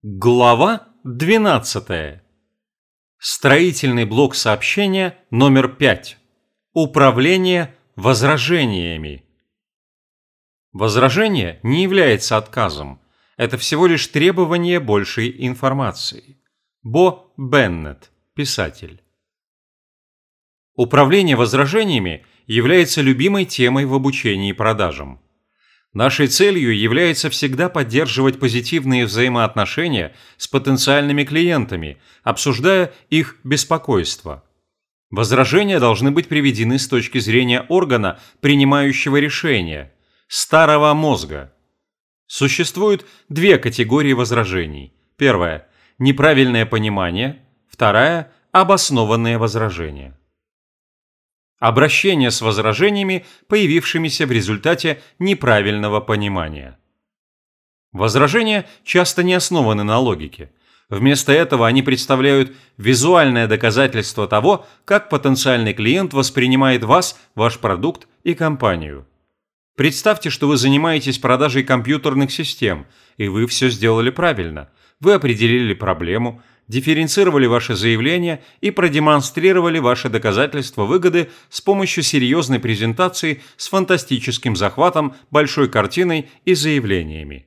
Глава 12. Строительный блок сообщения номер 5. Управление возражениями. Возражение не является отказом. Это всего лишь требование большей информации. Бо Беннет, писатель. Управление возражениями является любимой темой в обучении продажам. Нашей целью является всегда поддерживать позитивные взаимоотношения с потенциальными клиентами, обсуждая их беспокойство. Возражения должны быть приведены с точки зрения органа, принимающего решения – старого мозга. Существуют две категории возражений. Первая – неправильное понимание, вторая – обоснованные возражения. Обращение с возражениями, появившимися в результате неправильного понимания. Возражения часто не основаны на логике. Вместо этого они представляют визуальное доказательство того, как потенциальный клиент воспринимает вас, ваш продукт и компанию. Представьте, что вы занимаетесь продажей компьютерных систем, и вы все сделали правильно. Вы определили проблему, дифференцировали ваши заявления и продемонстрировали ваши доказательства выгоды с помощью серьезной презентации с фантастическим захватом, большой картиной и заявлениями.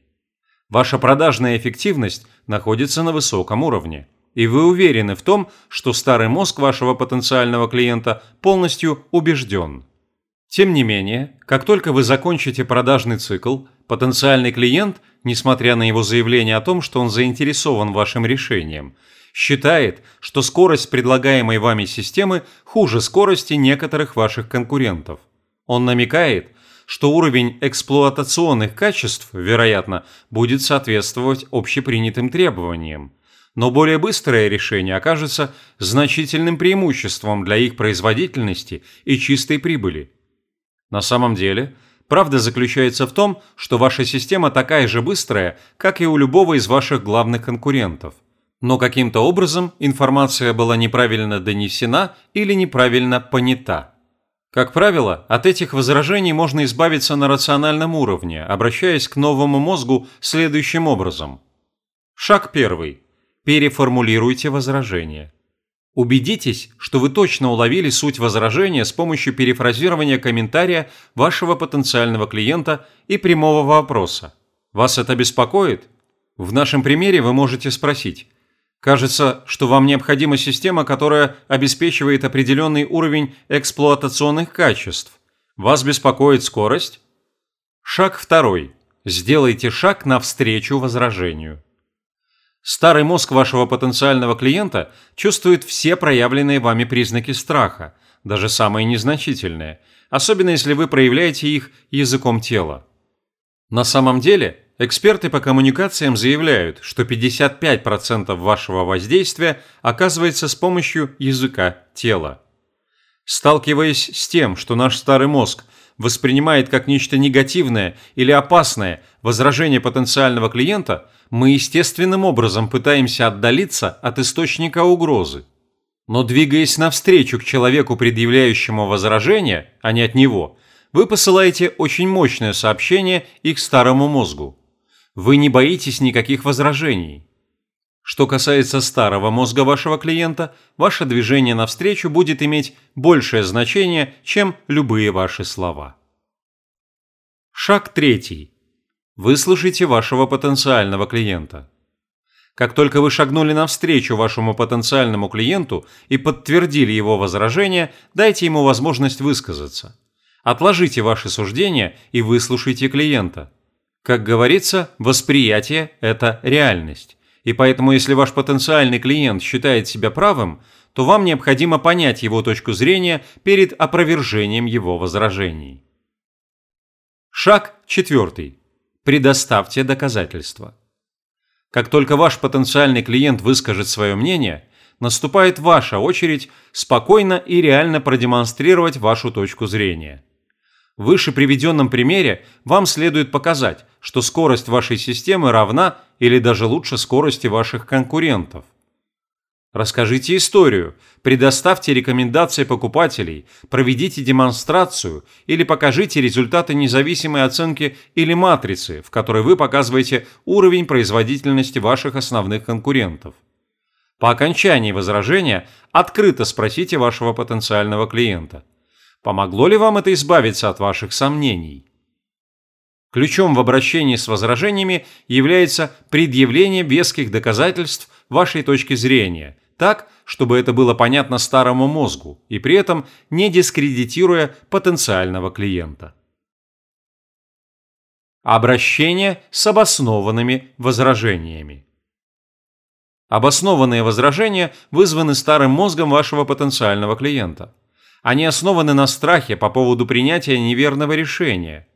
Ваша продажная эффективность находится на высоком уровне, и вы уверены в том, что старый мозг вашего потенциального клиента полностью убежден. Тем не менее, как только вы закончите продажный цикл, потенциальный клиент, несмотря на его заявление о том, что он заинтересован вашим решением, считает, что скорость предлагаемой вами системы хуже скорости некоторых ваших конкурентов. Он намекает, что уровень эксплуатационных качеств, вероятно, будет соответствовать общепринятым требованиям, но более быстрое решение окажется значительным преимуществом для их производительности и чистой прибыли. На самом деле, правда заключается в том, что ваша система такая же быстрая, как и у любого из ваших главных конкурентов – но каким-то образом информация была неправильно донесена или неправильно понята. Как правило, от этих возражений можно избавиться на рациональном уровне, обращаясь к новому мозгу следующим образом. Шаг первый. Переформулируйте возражение. Убедитесь, что вы точно уловили суть возражения с помощью перефразирования комментария вашего потенциального клиента и прямого вопроса. Вас это беспокоит? В нашем примере вы можете спросить – Кажется, что вам необходима система, которая обеспечивает определенный уровень эксплуатационных качеств. Вас беспокоит скорость? Шаг второй. Сделайте шаг навстречу возражению. Старый мозг вашего потенциального клиента чувствует все проявленные вами признаки страха, даже самые незначительные, особенно если вы проявляете их языком тела. На самом деле, Эксперты по коммуникациям заявляют, что 55% вашего воздействия оказывается с помощью языка тела. Сталкиваясь с тем, что наш старый мозг воспринимает как нечто негативное или опасное возражение потенциального клиента, мы естественным образом пытаемся отдалиться от источника угрозы. Но двигаясь навстречу к человеку, предъявляющему возражение, а не от него, вы посылаете очень мощное сообщение их старому мозгу. Вы не боитесь никаких возражений. Что касается старого мозга вашего клиента, ваше движение навстречу будет иметь большее значение, чем любые ваши слова. Шаг третий. Выслушайте вашего потенциального клиента. Как только вы шагнули навстречу вашему потенциальному клиенту и подтвердили его возражение, дайте ему возможность высказаться. Отложите ваши суждения и выслушайте клиента. Как говорится, восприятие – это реальность. И поэтому, если ваш потенциальный клиент считает себя правым, то вам необходимо понять его точку зрения перед опровержением его возражений. Шаг четвертый. Предоставьте доказательства. Как только ваш потенциальный клиент выскажет свое мнение, наступает ваша очередь спокойно и реально продемонстрировать вашу точку зрения. В выше приведенном примере вам следует показать, что скорость вашей системы равна или даже лучше скорости ваших конкурентов. Расскажите историю, предоставьте рекомендации покупателей, проведите демонстрацию или покажите результаты независимой оценки или матрицы, в которой вы показываете уровень производительности ваших основных конкурентов. По окончании возражения открыто спросите вашего потенциального клиента, помогло ли вам это избавиться от ваших сомнений. Ключом в обращении с возражениями является предъявление веских доказательств вашей точки зрения, так, чтобы это было понятно старому мозгу и при этом не дискредитируя потенциального клиента. Обращение с обоснованными возражениями. Обоснованные возражения вызваны старым мозгом вашего потенциального клиента. Они основаны на страхе по поводу принятия неверного решения.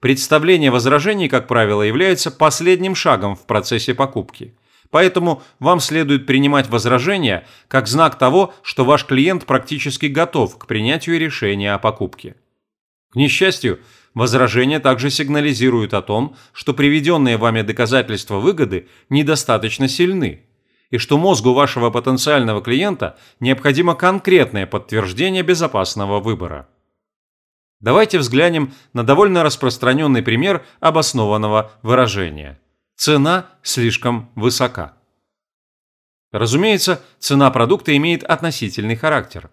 Представление возражений, как правило, является последним шагом в процессе покупки. Поэтому вам следует принимать возражения как знак того, что ваш клиент практически готов к принятию решения о покупке. К несчастью, возражения также сигнализируют о том, что приведенные вами доказательства выгоды недостаточно сильны, и что мозгу вашего потенциального клиента необходимо конкретное подтверждение безопасного выбора. Давайте взглянем на довольно распространенный пример обоснованного выражения – цена слишком высока. Разумеется, цена продукта имеет относительный характер.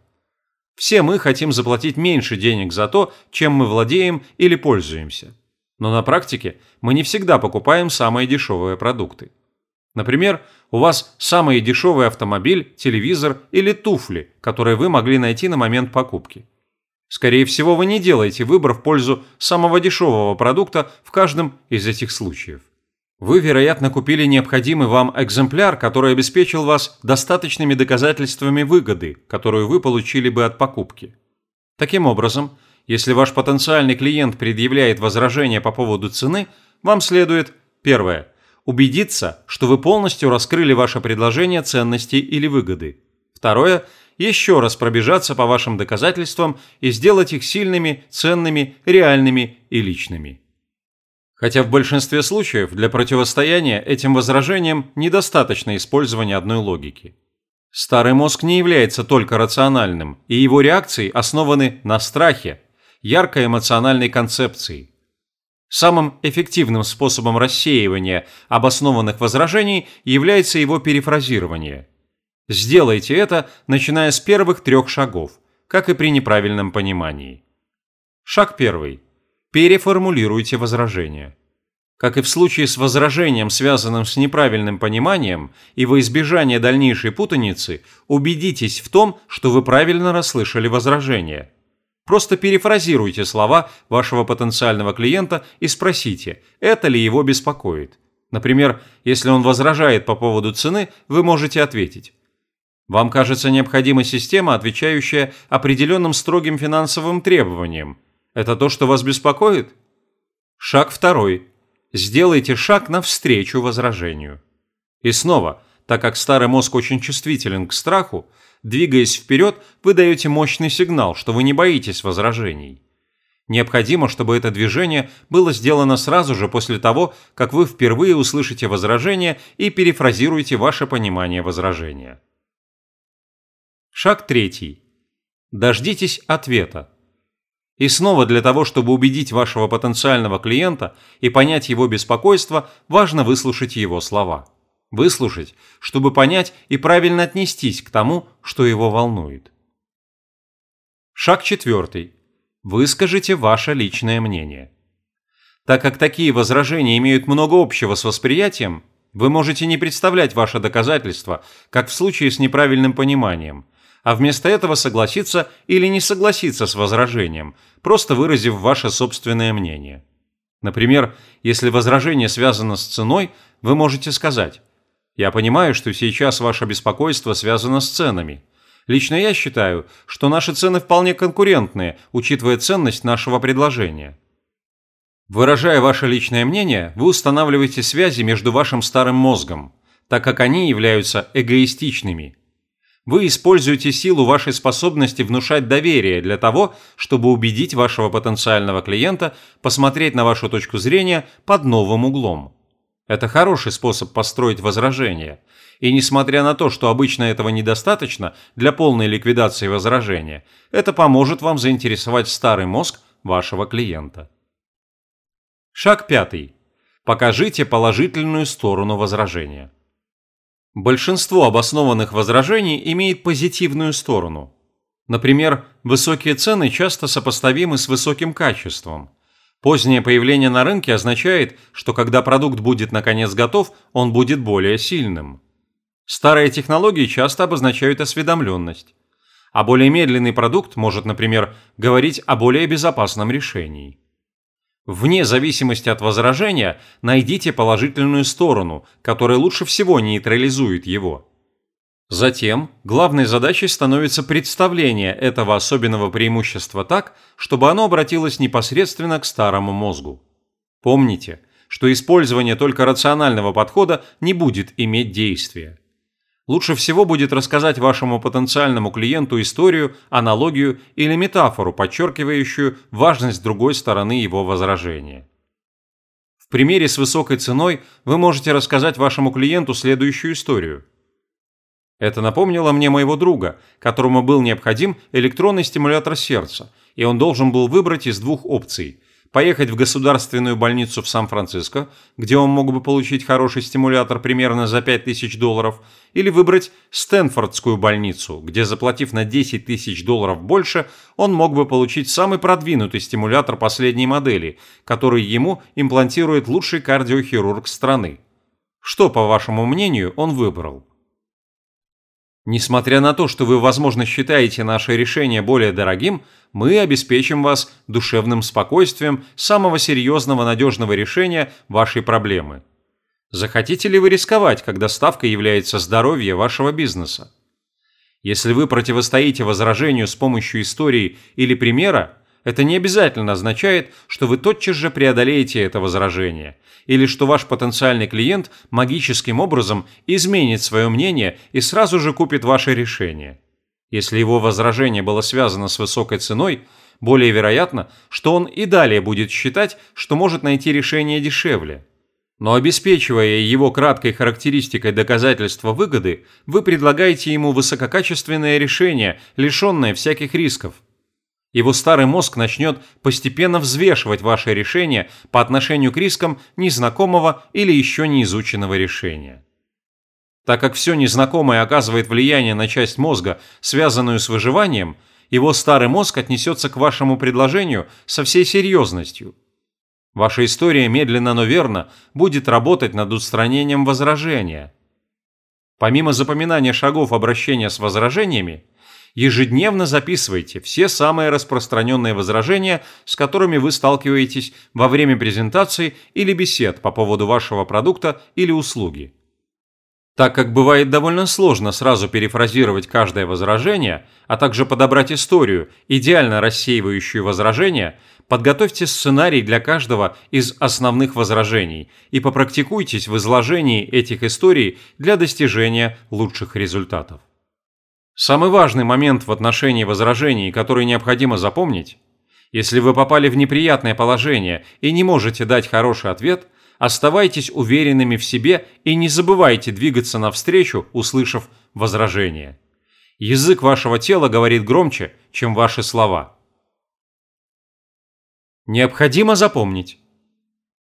Все мы хотим заплатить меньше денег за то, чем мы владеем или пользуемся. Но на практике мы не всегда покупаем самые дешевые продукты. Например, у вас самый дешевый автомобиль, телевизор или туфли, которые вы могли найти на момент покупки. Скорее всего, вы не делаете выбор в пользу самого дешевого продукта в каждом из этих случаев. Вы, вероятно, купили необходимый вам экземпляр, который обеспечил вас достаточными доказательствами выгоды, которую вы получили бы от покупки. Таким образом, если ваш потенциальный клиент предъявляет возражение по поводу цены, вам следует первое убедиться, что вы полностью раскрыли ваше предложение ценности или выгоды. Второе еще раз пробежаться по вашим доказательствам и сделать их сильными, ценными, реальными и личными. Хотя в большинстве случаев для противостояния этим возражениям недостаточно использования одной логики. Старый мозг не является только рациональным, и его реакции основаны на страхе, яркой эмоциональной концепции. Самым эффективным способом рассеивания обоснованных возражений является его перефразирование. Сделайте это, начиная с первых трех шагов, как и при неправильном понимании. Шаг первый переформулируйте возражение. Как и в случае с возражением, связанным с неправильным пониманием, и во избежание дальнейшей путаницы, убедитесь в том, что вы правильно расслышали возражение. Просто перефразируйте слова вашего потенциального клиента и спросите, это ли его беспокоит. Например, если он возражает по поводу цены, вы можете ответить. Вам кажется необходима система, отвечающая определенным строгим финансовым требованиям, это то, что вас беспокоит? Шаг второй. Сделайте шаг навстречу возражению. И снова, так как старый мозг очень чувствителен к страху, двигаясь вперед, вы даете мощный сигнал, что вы не боитесь возражений. Необходимо, чтобы это движение было сделано сразу же после того, как вы впервые услышите возражение и перефразируете ваше понимание возражения. Шаг третий. Дождитесь ответа. И снова для того, чтобы убедить вашего потенциального клиента и понять его беспокойство, важно выслушать его слова. Выслушать, чтобы понять и правильно отнестись к тому, что его волнует. Шаг четвертый. Выскажите ваше личное мнение. Так как такие возражения имеют много общего с восприятием, вы можете не представлять ваше доказательство, как в случае с неправильным пониманием – а вместо этого согласиться или не согласиться с возражением, просто выразив ваше собственное мнение. Например, если возражение связано с ценой, вы можете сказать «Я понимаю, что сейчас ваше беспокойство связано с ценами. Лично я считаю, что наши цены вполне конкурентные, учитывая ценность нашего предложения». Выражая ваше личное мнение, вы устанавливаете связи между вашим старым мозгом, так как они являются эгоистичными – вы используете силу вашей способности внушать доверие для того, чтобы убедить вашего потенциального клиента посмотреть на вашу точку зрения под новым углом. Это хороший способ построить возражение, и несмотря на то, что обычно этого недостаточно для полной ликвидации возражения, это поможет вам заинтересовать старый мозг вашего клиента. Шаг пятый. Покажите положительную сторону возражения. Большинство обоснованных возражений имеет позитивную сторону. Например, высокие цены часто сопоставимы с высоким качеством. Позднее появление на рынке означает, что когда продукт будет наконец готов, он будет более сильным. Старые технологии часто обозначают осведомленность. А более медленный продукт может, например, говорить о более безопасном решении. Вне зависимости от возражения найдите положительную сторону, которая лучше всего нейтрализует его. Затем главной задачей становится представление этого особенного преимущества так, чтобы оно обратилось непосредственно к старому мозгу. Помните, что использование только рационального подхода не будет иметь действия. Лучше всего будет рассказать вашему потенциальному клиенту историю, аналогию или метафору, подчеркивающую важность другой стороны его возражения. В примере с высокой ценой вы можете рассказать вашему клиенту следующую историю. Это напомнило мне моего друга, которому был необходим электронный стимулятор сердца, и он должен был выбрать из двух опций – поехать в государственную больницу в Сан-Франциско, где он мог бы получить хороший стимулятор примерно за 5000 долларов, или выбрать Стэнфордскую больницу, где, заплатив на 10 тысяч долларов больше, он мог бы получить самый продвинутый стимулятор последней модели, который ему имплантирует лучший кардиохирург страны. Что, по вашему мнению, он выбрал? Несмотря на то, что вы, возможно, считаете наше решение более дорогим, мы обеспечим вас душевным спокойствием самого серьезного надежного решения вашей проблемы. Захотите ли вы рисковать, когда ставка является здоровье вашего бизнеса? Если вы противостоите возражению с помощью истории или примера, это не обязательно означает, что вы тотчас же преодолеете это возражение, или что ваш потенциальный клиент магическим образом изменит свое мнение и сразу же купит ваше решение. Если его возражение было связано с высокой ценой, более вероятно, что он и далее будет считать, что может найти решение дешевле. Но обеспечивая его краткой характеристикой доказательства выгоды, вы предлагаете ему высококачественное решение, лишенное всяких рисков – его старый мозг начнет постепенно взвешивать ваше решение по отношению к рискам незнакомого или еще не изученного решения. Так как все незнакомое оказывает влияние на часть мозга, связанную с выживанием, его старый мозг отнесется к вашему предложению со всей серьезностью. Ваша история медленно, но верно будет работать над устранением возражения. Помимо запоминания шагов обращения с возражениями, ежедневно записывайте все самые распространенные возражения, с которыми вы сталкиваетесь во время презентации или бесед по поводу вашего продукта или услуги. Так как бывает довольно сложно сразу перефразировать каждое возражение, а также подобрать историю, идеально рассеивающую возражения, подготовьте сценарий для каждого из основных возражений и попрактикуйтесь в изложении этих историй для достижения лучших результатов. Самый важный момент в отношении возражений, который необходимо запомнить, если вы попали в неприятное положение и не можете дать хороший ответ, оставайтесь уверенными в себе и не забывайте двигаться навстречу, услышав возражение. Язык вашего тела говорит громче, чем ваши слова. Необходимо запомнить.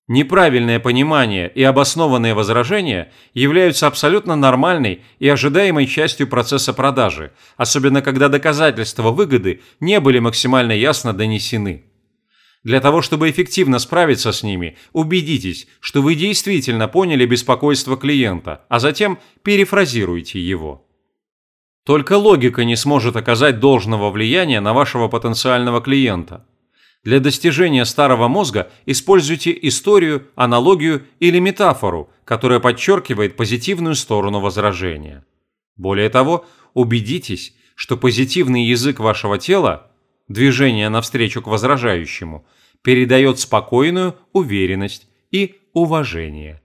Неправильное понимание и обоснованные возражения являются абсолютно нормальной и ожидаемой частью процесса продажи, особенно когда доказательства выгоды не были максимально ясно донесены. Для того, чтобы эффективно справиться с ними, убедитесь, что вы действительно поняли беспокойство клиента, а затем перефразируйте его. Только логика не сможет оказать должного влияния на вашего потенциального клиента – для достижения старого мозга используйте историю, аналогию или метафору, которая подчеркивает позитивную сторону возражения. Более того, убедитесь, что позитивный язык вашего тела, движение навстречу к возражающему, передает спокойную уверенность и уважение.